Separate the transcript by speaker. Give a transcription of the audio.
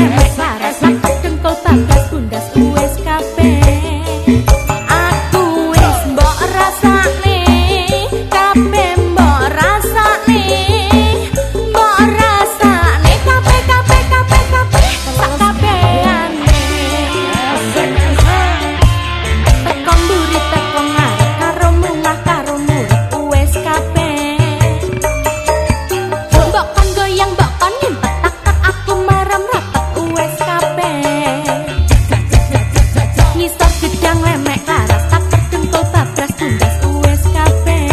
Speaker 1: You make café.